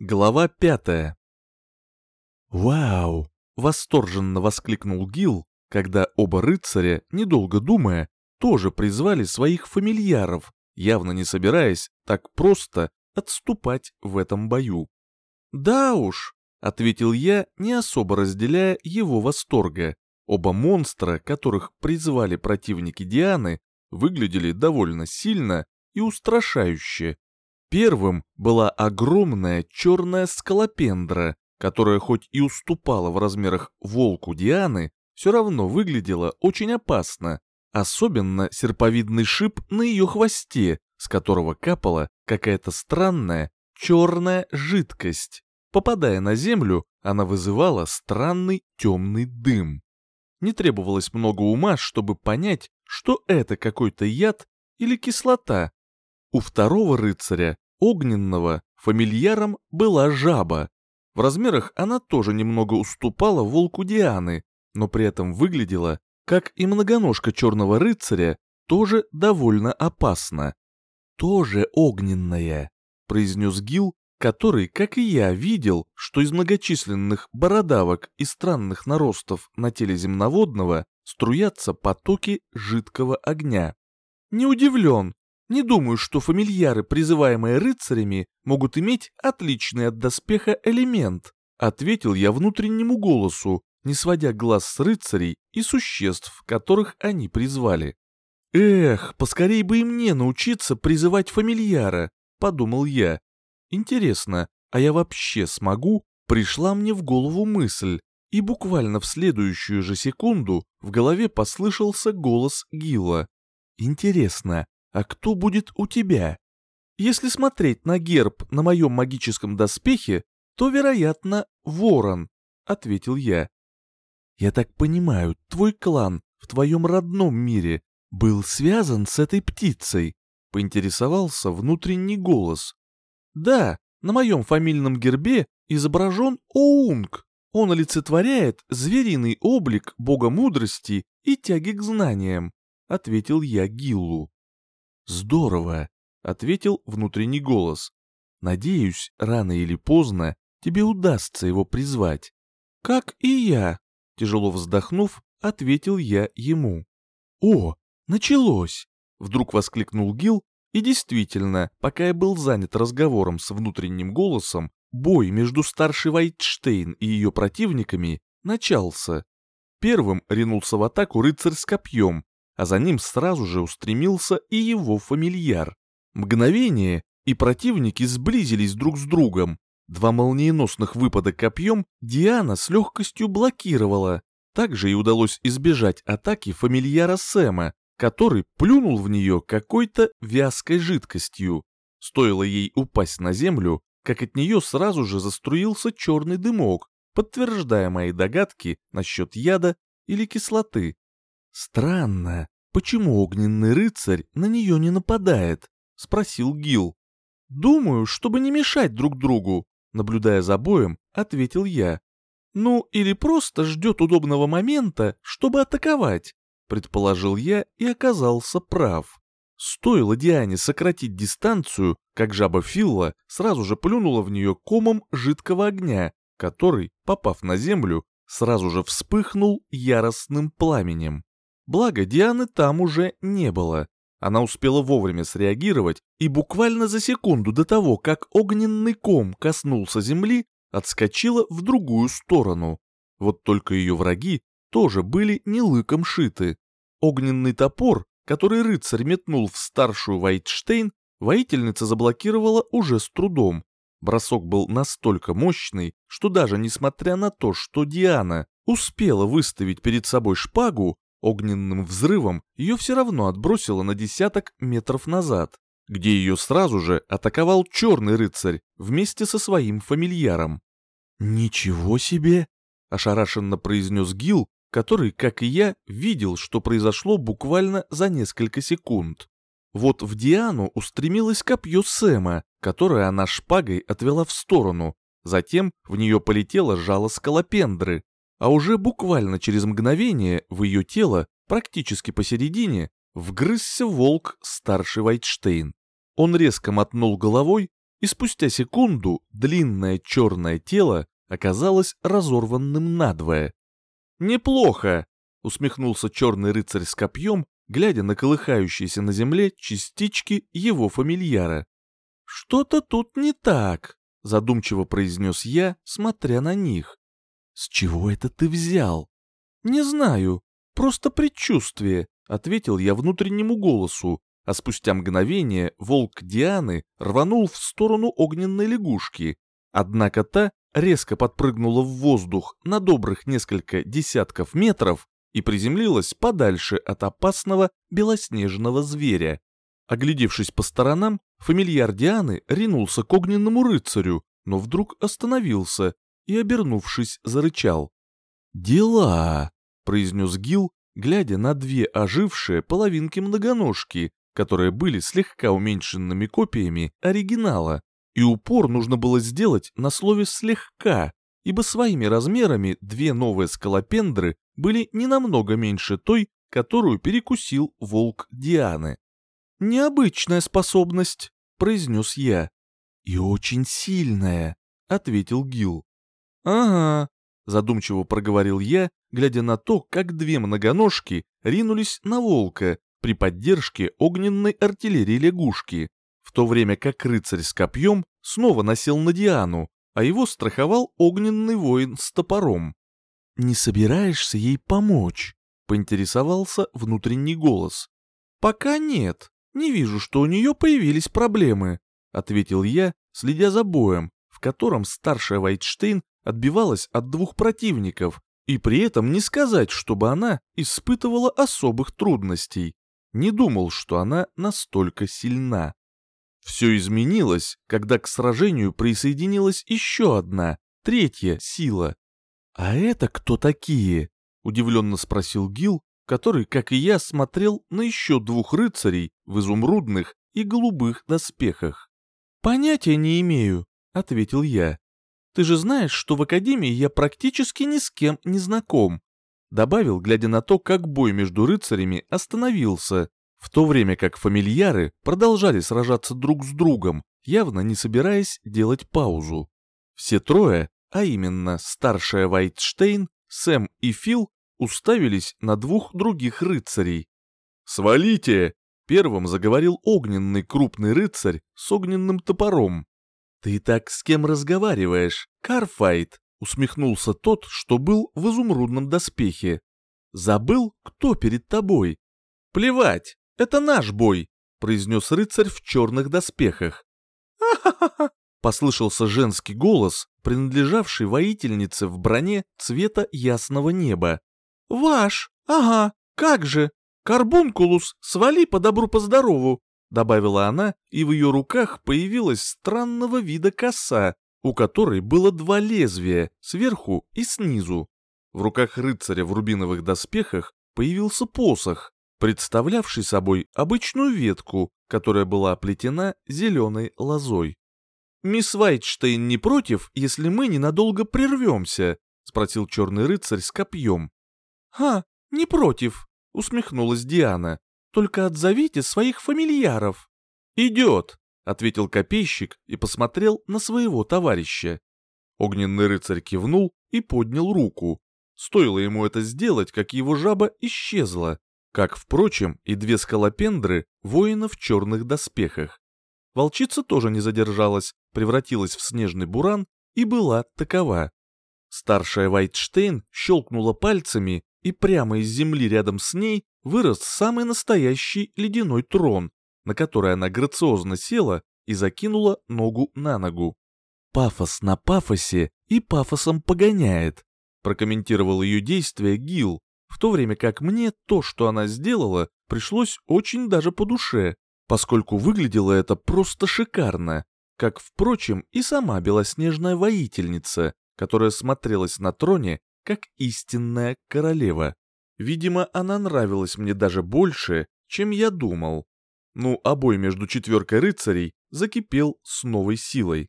Глава пятая. «Вау!» — восторженно воскликнул Гил, когда оба рыцаря, недолго думая, тоже призвали своих фамильяров, явно не собираясь так просто отступать в этом бою. «Да уж», — ответил я, не особо разделяя его восторга. Оба монстра, которых призвали противники Дианы, выглядели довольно сильно и устрашающе. Первым была огромная черная скалопендра, которая хоть и уступала в размерах волку Дианы, все равно выглядела очень опасно, особенно серповидный шип на ее хвосте, с которого капала какая-то странная черная жидкость. Попадая на землю, она вызывала странный темный дым. Не требовалось много ума, чтобы понять, что это какой-то яд или кислота. У второго рыцаря огненного фамильяром была жаба. В размерах она тоже немного уступала волку Дианы, но при этом выглядела, как и многоножка черного рыцаря, тоже довольно опасно. «Тоже огненная», — произнес Гил, который, как и я, видел, что из многочисленных бородавок и странных наростов на теле земноводного струятся потоки жидкого огня. Не удивлен, не думаю, что фамильяры, призываемые рыцарями, могут иметь отличный от доспеха элемент, ответил я внутреннему голосу, не сводя глаз с рыцарей и существ, которых они призвали. «Эх, поскорей бы и мне научиться призывать фамильяра», — подумал я. «Интересно, а я вообще смогу?» Пришла мне в голову мысль, и буквально в следующую же секунду в голове послышался голос Гила. «Интересно, а кто будет у тебя? Если смотреть на герб на моем магическом доспехе, то, вероятно, ворон, — ответил я. Я так понимаю, твой клан в твоем родном мире был связан с этой птицей, — поинтересовался внутренний голос. Да, на моем фамильном гербе изображен Оунг. Он олицетворяет звериный облик бога мудрости и тяги к знаниям, — ответил я Гиллу. «Здорово», — ответил внутренний голос. «Надеюсь, рано или поздно тебе удастся его призвать». «Как и я», — тяжело вздохнув, ответил я ему. «О, началось!» — вдруг воскликнул Гил, и действительно, пока я был занят разговором с внутренним голосом, бой между старшей Вайтштейн и ее противниками начался. Первым ринулся в атаку рыцарь с копьем, а за ним сразу же устремился и его фамильяр. Мгновение, и противники сблизились друг с другом. Два молниеносных выпада копьем Диана с легкостью блокировала. Также и удалось избежать атаки фамильяра Сэма, который плюнул в нее какой-то вязкой жидкостью. Стоило ей упасть на землю, как от нее сразу же заструился черный дымок, подтверждая мои догадки насчет яда или кислоты. «Странно, почему огненный рыцарь на нее не нападает?» — спросил Гил. «Думаю, чтобы не мешать друг другу», — наблюдая за боем, ответил я. «Ну, или просто ждет удобного момента, чтобы атаковать», — предположил я и оказался прав. Стоило Диане сократить дистанцию, как жаба Филла сразу же плюнула в нее комом жидкого огня, который, попав на землю, сразу же вспыхнул яростным пламенем. Благо, Дианы там уже не было. Она успела вовремя среагировать и буквально за секунду до того, как огненный ком коснулся земли, отскочила в другую сторону. Вот только ее враги тоже были не лыком шиты. Огненный топор, который рыцарь метнул в старшую Вайтштейн, воительница заблокировала уже с трудом. Бросок был настолько мощный, что даже несмотря на то, что Диана успела выставить перед собой шпагу, Огненным взрывом ее все равно отбросило на десяток метров назад, где ее сразу же атаковал черный рыцарь вместе со своим фамильяром. «Ничего себе!» — ошарашенно произнес Гил, который, как и я, видел, что произошло буквально за несколько секунд. Вот в Диану устремилось копье Сэма, которое она шпагой отвела в сторону, затем в нее полетело жало скалопендры, а уже буквально через мгновение в ее тело, практически посередине, вгрызся волк старший Вайтштейн. Он резко мотнул головой, и спустя секунду длинное черное тело оказалось разорванным надвое. «Неплохо!» — усмехнулся черный рыцарь с копьем, глядя на колыхающиеся на земле частички его фамильяра. «Что-то тут не так», — задумчиво произнес я, смотря на них. «С чего это ты взял?» «Не знаю, просто предчувствие», — ответил я внутреннему голосу, а спустя мгновение волк Дианы рванул в сторону огненной лягушки. Однако та резко подпрыгнула в воздух на добрых несколько десятков метров и приземлилась подальше от опасного белоснежного зверя. Оглядевшись по сторонам, фамильяр Дианы ринулся к огненному рыцарю, но вдруг остановился и, обернувшись, зарычал. «Дела!» — произнес Гил, глядя на две ожившие половинки многоножки, которые были слегка уменьшенными копиями оригинала, и упор нужно было сделать на слове «слегка», ибо своими размерами две новые скалопендры были не намного меньше той, которую перекусил волк Дианы. «Необычная способность», — произнес я. «И очень сильная», — ответил Гил. «Ага», — задумчиво проговорил я, глядя на то, как две многоножки ринулись на волка при поддержке огненной артиллерии лягушки, в то время как рыцарь с копьем снова насел на Диану, а его страховал огненный воин с топором. «Не собираешься ей помочь?» — поинтересовался внутренний голос. «Пока нет. Не вижу, что у нее появились проблемы», — ответил я, следя за боем, в котором старшая Вайтштейн отбивалась от двух противников, и при этом не сказать, чтобы она испытывала особых трудностей. Не думал, что она настолько сильна. Все изменилось, когда к сражению присоединилась еще одна, третья сила. «А это кто такие?» — удивленно спросил Гил, который, как и я, смотрел на еще двух рыцарей в изумрудных и голубых доспехах. «Понятия не имею», — ответил я. «Ты же знаешь, что в Академии я практически ни с кем не знаком», — добавил, глядя на то, как бой между рыцарями остановился, в то время как фамильяры продолжали сражаться друг с другом, явно не собираясь делать паузу. Все трое, а именно старшая Вайтштейн, Сэм и Фил, уставились на двух других рыцарей. «Свалите!» — первым заговорил огненный крупный рыцарь с огненным топором. «Ты так с кем разговариваешь, Карфайт?» — усмехнулся тот, что был в изумрудном доспехе. «Забыл, кто перед тобой?» «Плевать!» Это наш бой», — произнес рыцарь в черных доспехах. «Ха-ха-ха!» — послышался женский голос, принадлежавший воительнице в броне цвета ясного неба. «Ваш! Ага! Как же! Карбункулус, свали по добру по здорову!» Добавила она, и в ее руках появилась странного вида коса, у которой было два лезвия, сверху и снизу. В руках рыцаря в рубиновых доспехах появился посох, представлявший собой обычную ветку, которая была оплетена зеленой лозой. «Мисс Вайтштейн не против, если мы ненадолго прервемся?» — спросил черный рыцарь с копьем. «Ха, не против», — усмехнулась Диана. «Только отзовите своих фамильяров». «Идет», — ответил копейщик и посмотрел на своего товарища. Огненный рыцарь кивнул и поднял руку. Стоило ему это сделать, как его жаба исчезла, как, впрочем, и две скалопендры воина в черных доспехах. Волчица тоже не задержалась, превратилась в снежный буран и была такова. Старшая Вайтштейн щелкнула пальцами, и прямо из земли рядом с ней вырос самый настоящий ледяной трон, на который она грациозно села и закинула ногу на ногу. «Пафос на пафосе и пафосом погоняет», прокомментировал ее действие Гил, в то время как мне то, что она сделала, пришлось очень даже по душе, поскольку выглядело это просто шикарно, как, впрочем, и сама белоснежная воительница, которая смотрелась на троне как истинная королева. Видимо, она нравилась мне даже больше, чем я думал. Ну, а бой между четверкой рыцарей закипел с новой силой.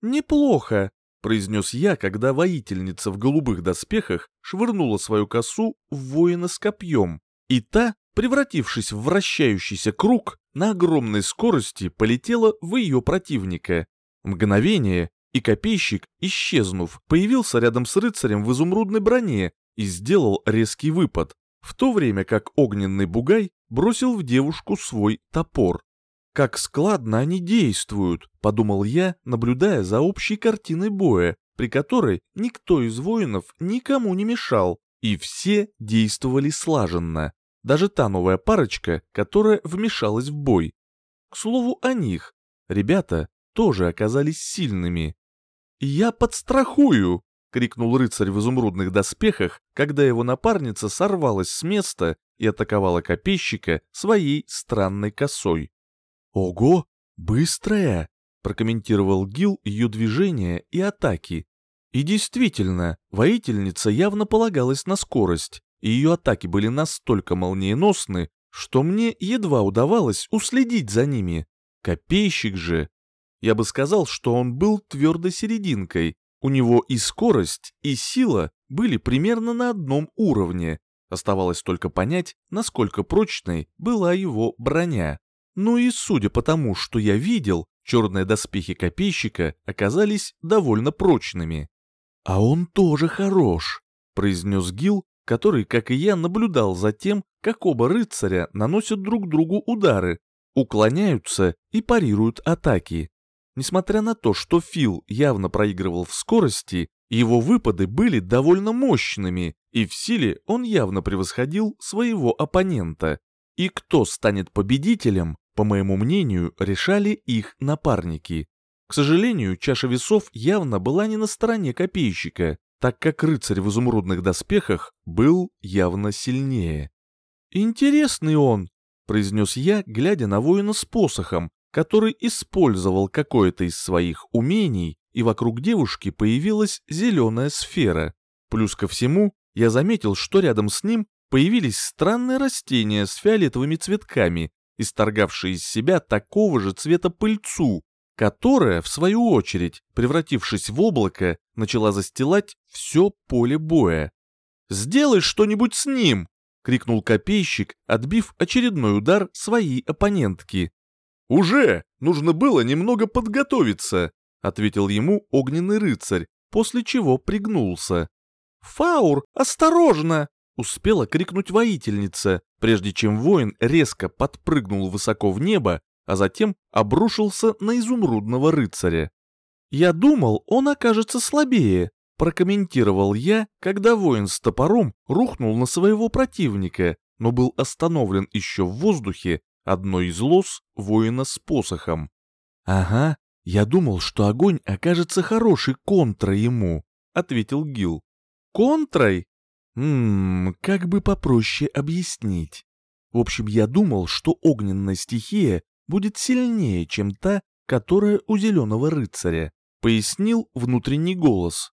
«Неплохо», произнес я, когда воительница в голубых доспехах швырнула свою косу в воина с копьем, и та, превратившись в вращающийся круг, на огромной скорости полетела в ее противника. Мгновение, и копейщик, исчезнув, появился рядом с рыцарем в изумрудной броне и сделал резкий выпад, в то время как огненный бугай бросил в девушку свой топор. «Как складно они действуют», — подумал я, наблюдая за общей картиной боя, при которой никто из воинов никому не мешал, и все действовали слаженно. Даже та новая парочка, которая вмешалась в бой. К слову о них, ребята тоже оказались сильными. «Я подстрахую!» — крикнул рыцарь в изумрудных доспехах, когда его напарница сорвалась с места и атаковала копейщика своей странной косой. «Ого, быстрая!» — прокомментировал Гил ее движения и атаки. И действительно, воительница явно полагалась на скорость, и ее атаки были настолько молниеносны, что мне едва удавалось уследить за ними. Копейщик же... Я бы сказал, что он был твердой серединкой. У него и скорость, и сила были примерно на одном уровне. Оставалось только понять, насколько прочной была его броня. Ну и судя по тому, что я видел, черные доспехи копейщика оказались довольно прочными. «А он тоже хорош», — произнес Гил, который, как и я, наблюдал за тем, как оба рыцаря наносят друг другу удары, уклоняются и парируют атаки. Несмотря на то, что Фил явно проигрывал в скорости, его выпады были довольно мощными, и в силе он явно превосходил своего оппонента. И кто станет победителем, по моему мнению, решали их напарники. К сожалению, чаша весов явно была не на стороне копейщика, так как рыцарь в изумрудных доспехах был явно сильнее. «Интересный он», — произнес я, глядя на воина с посохом, который использовал какое-то из своих умений, и вокруг девушки появилась зеленая сфера. Плюс ко всему, я заметил, что рядом с ним появились странные растения с фиолетовыми цветками, исторгавшие из себя такого же цвета пыльцу, которая, в свою очередь, превратившись в облако, начала застилать все поле боя. «Сделай что-нибудь с ним!» — крикнул копейщик, отбив очередной удар своей оппонентки. «Уже! Нужно было немного подготовиться!» — ответил ему огненный рыцарь, после чего пригнулся. «Фаур, осторожно!» — успела крикнуть воительница, прежде чем воин резко подпрыгнул высоко в небо а затем обрушился на изумрудного рыцаря. «Я думал, он окажется слабее», — прокомментировал я, когда воин с топором рухнул на своего противника, но был остановлен еще в воздухе одной из лос воина с посохом. «Ага, я думал, что огонь окажется хорошей контрой ему», — ответил Гил. «Контрой?» Ммм, как бы попроще объяснить. В общем, я думал, что огненная стихия будет сильнее, чем та, которая у зеленого рыцаря», — пояснил внутренний голос.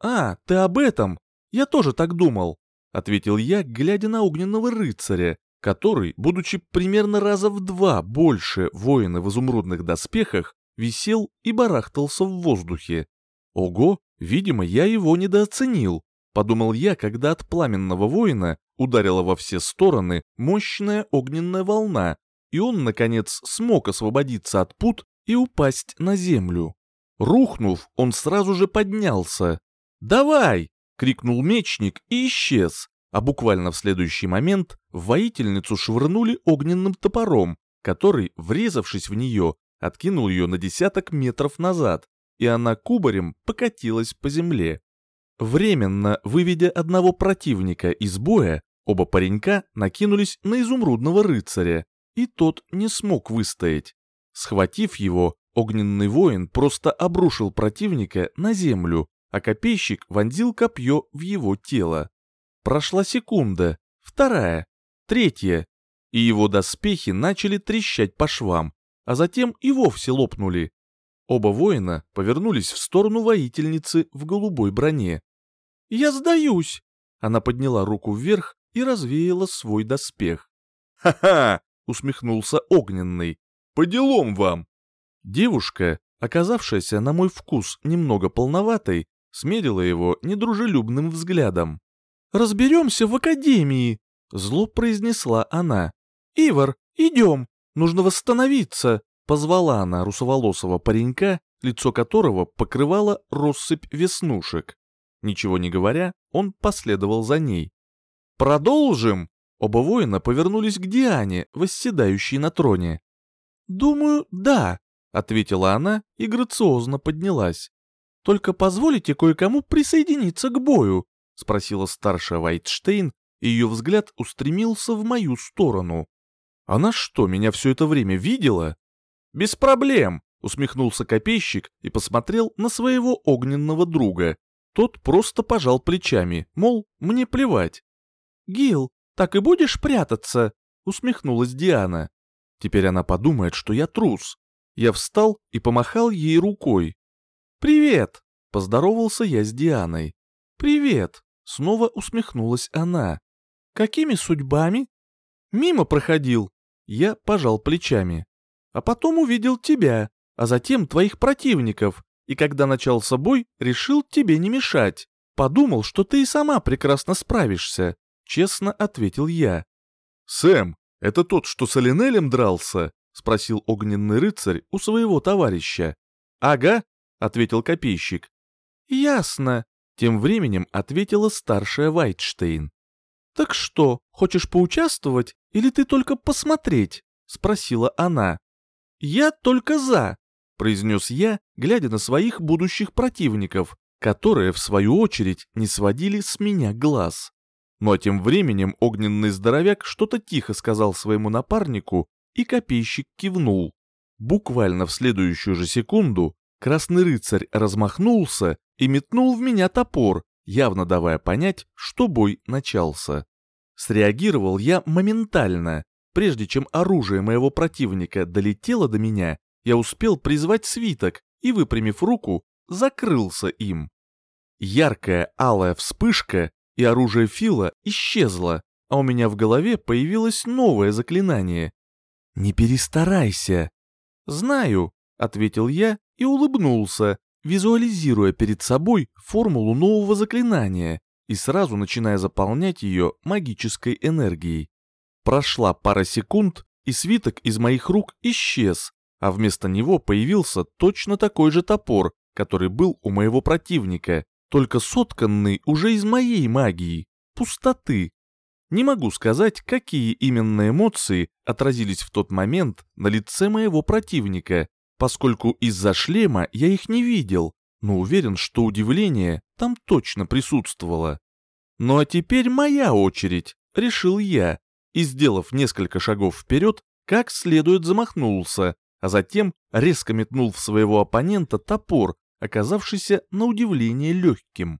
«А, ты об этом? Я тоже так думал», — ответил я, глядя на огненного рыцаря, который, будучи примерно раза в два больше воина в изумрудных доспехах, висел и барахтался в воздухе. Ого, видимо, я его недооценил, подумал я, когда от пламенного воина ударила во все стороны мощная огненная волна, и он, наконец, смог освободиться от пут и упасть на землю. Рухнув, он сразу же поднялся. «Давай!» — крикнул мечник и исчез, а буквально в следующий момент воительницу швырнули огненным топором, который, врезавшись в нее, откинул ее на десяток метров назад, и она кубарем покатилась по земле. Временно выведя одного противника из боя, оба паренька накинулись на изумрудного рыцаря, и тот не смог выстоять. Схватив его, огненный воин просто обрушил противника на землю, а копейщик вонзил копье в его тело. Прошла секунда, вторая, третья, и его доспехи начали трещать по швам, а затем и вовсе лопнули. Оба воина повернулись в сторону воительницы в голубой броне. «Я сдаюсь!» Она подняла руку вверх и развеяла свой доспех. «Ха-ха! — усмехнулся Огненный. «По делам вам!» Девушка, оказавшаяся на мой вкус немного полноватой, смерила его недружелюбным взглядом. «Разберемся в академии!» — зло произнесла она. «Ивар, идем! Нужно восстановиться! Позвала она русоволосого паренька, лицо которого покрывала россыпь веснушек. Ничего не говоря, он последовал за ней. «Продолжим!» Оба воина повернулись к Диане, восседающей на троне. «Думаю, да», — ответила она и грациозно поднялась. «Только позволите кое-кому присоединиться к бою?» — спросила старшая Вайтштейн, и ее взгляд устремился в мою сторону. «Она что, меня все это время видела?» «Без проблем», — усмехнулся копейщик и посмотрел на своего огненного друга. Тот просто пожал плечами, мол, мне плевать. «Гил, так и будешь прятаться?» — усмехнулась Диана. Теперь она подумает, что я трус. Я встал и помахал ей рукой. «Привет!» — поздоровался я с Дианой. «Привет!» — снова усмехнулась она. «Какими судьбами?» «Мимо проходил». Я пожал плечами. «А потом увидел тебя, а затем твоих противников, и когда начался бой, решил тебе не мешать. Подумал, что ты и сама прекрасно справишься честно ответил я. «Сэм, это тот, что с Алинелем дрался?» — спросил огненный рыцарь у своего товарища. «Ага», — ответил копейщик. «Ясно», — тем временем ответила старшая Вайтштейн. «Так что, хочешь поучаствовать или ты только посмотреть?» — спросила она. «Я только за», — произнес я, глядя на своих будущих противников, которые, в свою очередь, не сводили с меня глаз. Ну а тем временем огненный здоровяк что-то тихо сказал своему напарнику, и копейщик кивнул. Буквально в следующую же секунду красный рыцарь размахнулся и метнул в меня топор, явно давая понять, что бой начался. Среагировал я моментально. Прежде чем оружие моего противника долетело до меня, я успел призвать свиток и, выпрямив руку, закрылся им. Яркая алая вспышка и оружие Фила исчезло, а у меня в голове появилось новое заклинание. «Не перестарайся!» «Знаю», — ответил я и улыбнулся, визуализируя перед собой формулу нового заклинания и сразу начиная заполнять ее магической энергией. Прошла пара секунд, и свиток из моих рук исчез, а вместо него появился точно такой же топор, который был у моего противника, только сотканный уже из моей магии, пустоты. Не могу сказать, какие именно эмоции отразились в тот момент на лице моего противника, поскольку из-за шлема я их не видел, но уверен, что удивление там точно присутствовало. Ну а теперь моя очередь, решил я, и, сделав несколько шагов вперед, как следует замахнулся, а затем резко метнул в своего оппонента топор, оказавшийся на удивление легким.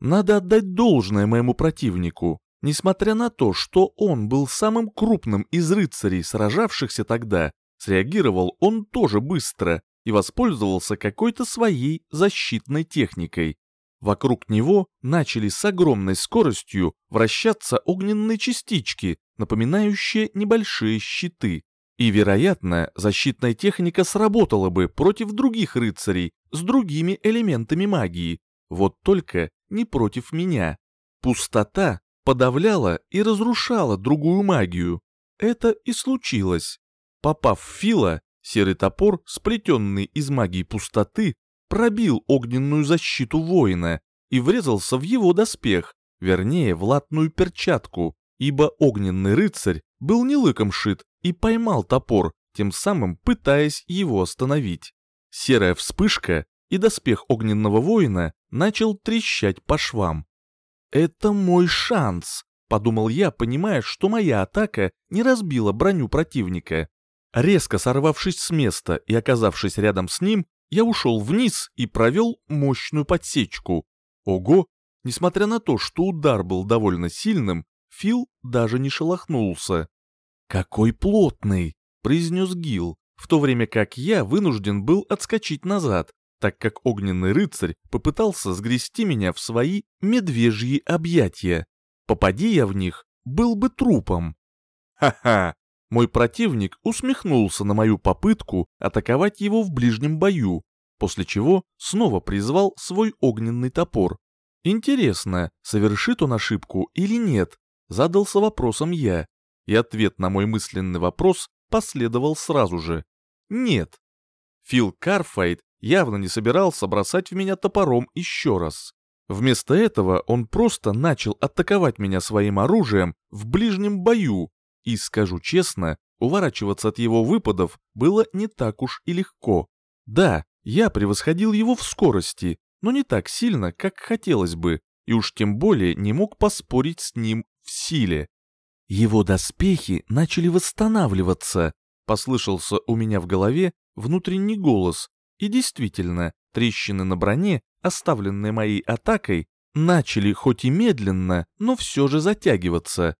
Надо отдать должное моему противнику, несмотря на то, что он был самым крупным из рыцарей, сражавшихся тогда, среагировал он тоже быстро и воспользовался какой-то своей защитной техникой. Вокруг него начали с огромной скоростью вращаться огненные частички, напоминающие небольшие щиты. И, вероятно, защитная техника сработала бы против других рыцарей с другими элементами магии, вот только не против меня. Пустота подавляла и разрушала другую магию. Это и случилось. Попав в Фила, серый топор, сплетенный из магии пустоты, пробил огненную защиту воина и врезался в его доспех, вернее, в латную перчатку, ибо огненный рыцарь был не лыком шит и поймал топор, тем самым пытаясь его остановить. Серая вспышка, и доспех огненного воина начал трещать по швам. «Это мой шанс», — подумал я, понимая, что моя атака не разбила броню противника. Резко сорвавшись с места и оказавшись рядом с ним, я ушел вниз и провел мощную подсечку. Ого! Несмотря на то, что удар был довольно сильным, Фил даже не шелохнулся. «Какой плотный!» — произнес Гил, в то время как я вынужден был отскочить назад, так как огненный рыцарь попытался сгрести меня в свои медвежьи объятия. Попади я в них, был бы трупом. Ха-ха! Мой противник усмехнулся на мою попытку атаковать его в ближнем бою, после чего снова призвал свой огненный топор. Интересно, совершит он ошибку или нет? Задался вопросом я, и ответ на мой мысленный вопрос последовал сразу же. Нет. Фил Карфайт явно не собирался бросать в меня топором еще раз. Вместо этого он просто начал атаковать меня своим оружием в ближнем бою, и, скажу честно, уворачиваться от его выпадов было не так уж и легко. Да, я превосходил его в скорости, но не так сильно, как хотелось бы, и уж тем более не мог поспорить с ним в силе. Его доспехи начали восстанавливаться, послышался у меня в голове внутренний голос, и действительно, трещины на броне, оставленные моей атакой, начали хоть и медленно, но все же затягиваться.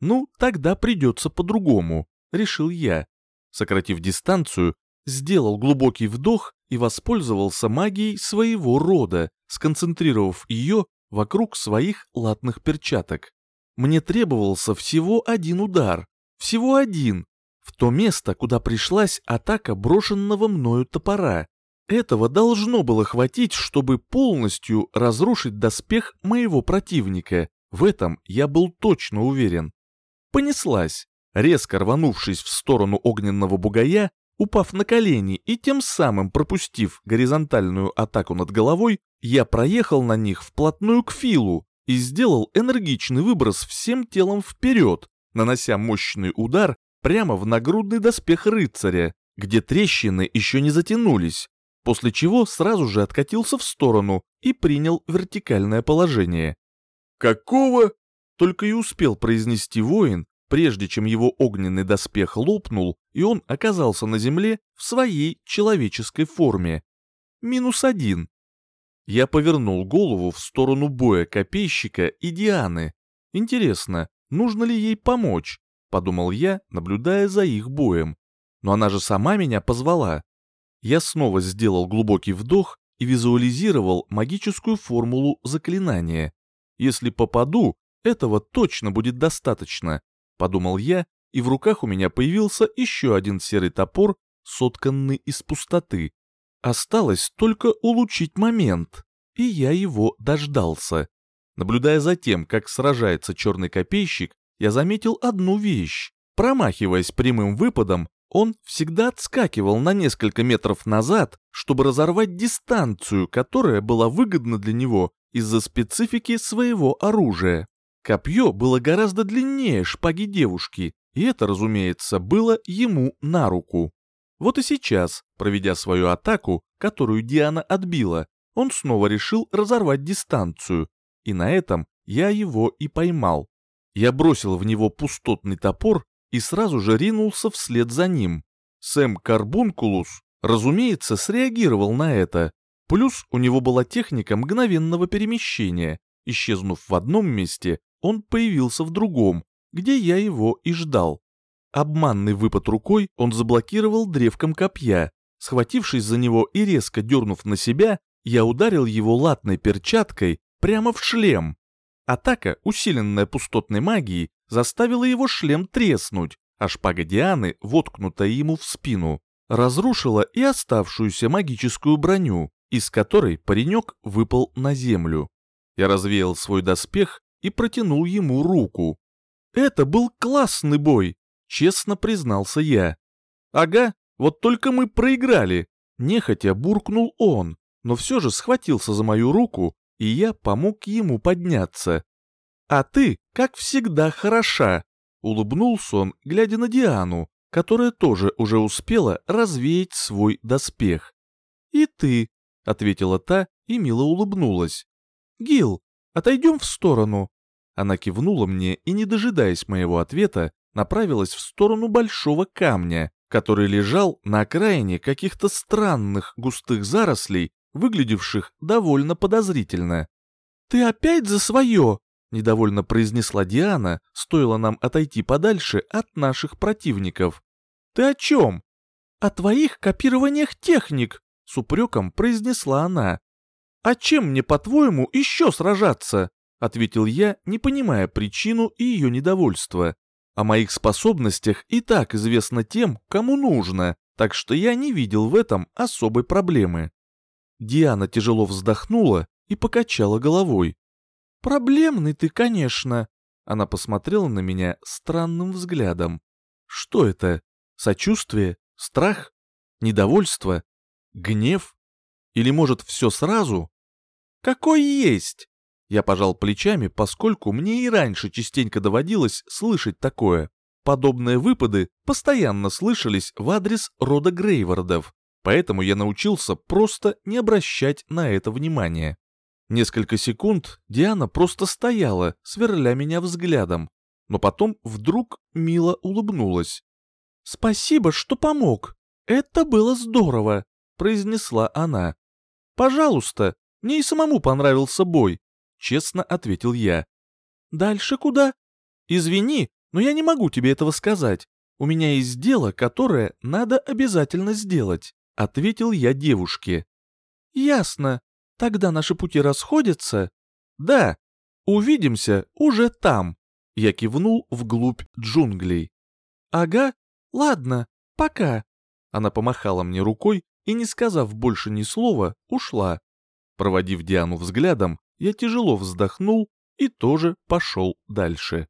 Ну, тогда придется по-другому, решил я. Сократив дистанцию, сделал глубокий вдох и воспользовался магией своего рода, сконцентрировав ее вокруг своих латных перчаток. Мне требовался всего один удар, всего один, в то место, куда пришлась атака брошенного мною топора. Этого должно было хватить, чтобы полностью разрушить доспех моего противника. В этом я был точно уверен. Понеслась. Резко рванувшись в сторону огненного бугая, упав на колени и тем самым пропустив горизонтальную атаку над головой, я проехал на них вплотную к Филу и сделал энергичный выброс всем телом вперед, нанося мощный удар прямо в нагрудный доспех рыцаря, где трещины еще не затянулись, после чего сразу же откатился в сторону и принял вертикальное положение. «Какого?» — только и успел произнести воин, прежде чем его огненный доспех лопнул, и он оказался на земле в своей человеческой форме. Минус один. Я повернул голову в сторону боя копейщика и Дианы. Интересно, нужно ли ей помочь? Подумал я, наблюдая за их боем. Но она же сама меня позвала. Я снова сделал глубокий вдох и визуализировал магическую формулу заклинания. Если попаду, этого точно будет достаточно, подумал я, и в руках у меня появился еще один серый топор, сотканный из пустоты. Осталось только улучшить момент, и я его дождался. Наблюдая за тем, как сражается черный копейщик, я заметил одну вещь. Промахиваясь прямым выпадом, он всегда отскакивал на несколько метров назад, чтобы разорвать дистанцию, которая была выгодна для него из-за специфики своего оружия. Копье было гораздо длиннее шпаги девушки, и это, разумеется, было ему на руку. Вот и сейчас, проведя свою атаку, которую Диана отбила, он снова решил разорвать дистанцию, и на этом я его и поймал. Я бросил в него пустотный топор и сразу же ринулся вслед за ним. Сэм Карбункулус, разумеется, среагировал на это. Плюс у него была техника мгновенного перемещения. Исчезнув в одном месте, он появился в другом, где я его и ждал. Обманный выпад рукой он заблокировал древком копья. Схватившись за него и резко дернув на себя, я ударил его латной перчаткой прямо в шлем. Атака, усиленная пустотной магией, заставила его шлем треснуть, а шпага Дианы, воткнутая ему в спину, разрушила и оставшуюся магическую броню, из которой паренек выпал на землю. Я развеял свой доспех и протянул ему руку. «Это был классный бой!» — честно признался я. «Ага, вот только мы проиграли!» — нехотя буркнул он, но все же схватился за мою руку, и я помог ему подняться. «А ты, как всегда, хороша!» — улыбнулся он, глядя на Диану, которая тоже уже успела развеять свой доспех. «И ты!» — ответила та и мило улыбнулась. «Гил, отойдем в сторону!» Она кивнула мне и, не дожидаясь моего ответа, направилась в сторону большого камня, который лежал на окраине каких-то странных густых зарослей, выглядевших довольно подозрительно. «Ты опять за свое!» недовольно произнесла Диана, стоило нам отойти подальше от наших противников. «Ты о чем?» «О твоих копированиях техник», — с упреком произнесла она. «А чем мне, по-твоему, еще сражаться?» — ответил я, не понимая причину и ее недовольства. О моих способностях и так известно тем, кому нужно, так что я не видел в этом особой проблемы. Диана тяжело вздохнула и покачала головой. «Проблемный ты, конечно!» Она посмотрела на меня странным взглядом. «Что это? Сочувствие? Страх? Недовольство? Гнев? Или, может, все сразу? Какой есть? Я пожал плечами, поскольку мне и раньше частенько доводилось слышать такое. Подобные выпады постоянно слышались в адрес рода Грейвардов, поэтому я научился просто не обращать на это внимания. Несколько секунд Диана просто стояла, сверля меня взглядом, но потом вдруг мило улыбнулась. «Спасибо, что помог. Это было здорово», — произнесла она. «Пожалуйста, мне и самому понравился бой», — честно ответил я. «Дальше куда?» «Извини, но я не могу тебе этого сказать. У меня есть дело, которое надо обязательно сделать», — ответил я девушке. «Ясно. Тогда наши пути расходятся?» «Да. Увидимся уже там», — я кивнул вглубь джунглей. «Ага. Ладно. Пока». Она помахала мне рукой и, не сказав больше ни слова, ушла. Проводив Диану взглядом, я тяжело вздохнул и тоже пошел дальше.